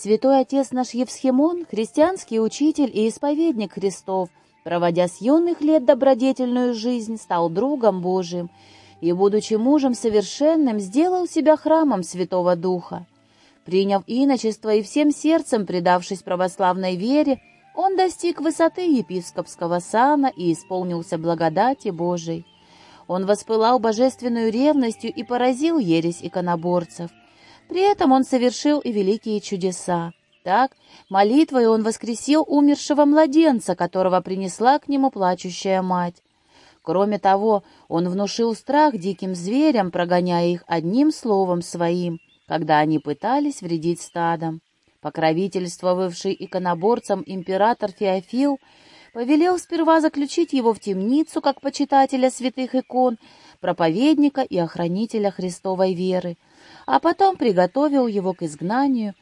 Святой отец наш Евсхимон, христианский учитель и исповедник Христов, проводя с юных лет добродетельную жизнь, стал другом Божиим и, будучи мужем совершенным, сделал себя храмом Святого Духа. Приняв иночество и всем сердцем предавшись православной вере, он достиг высоты епископского сана и исполнился благодати Божией. Он воспылал божественную ревностью и поразил ересь иконоборцев. При этом он совершил и великие чудеса. Так, молитвой он воскресил умершего младенца, которого принесла к нему плачущая мать. Кроме того, он внушил страх диким зверям, прогоняя их одним словом своим, когда они пытались вредить стадам. Покровительствовавший иконоборцам император Феофил повелел сперва заключить его в темницу как почитателя святых икон, проповедника и охранителя Христовой веры, а потом приготовил его к изгнанию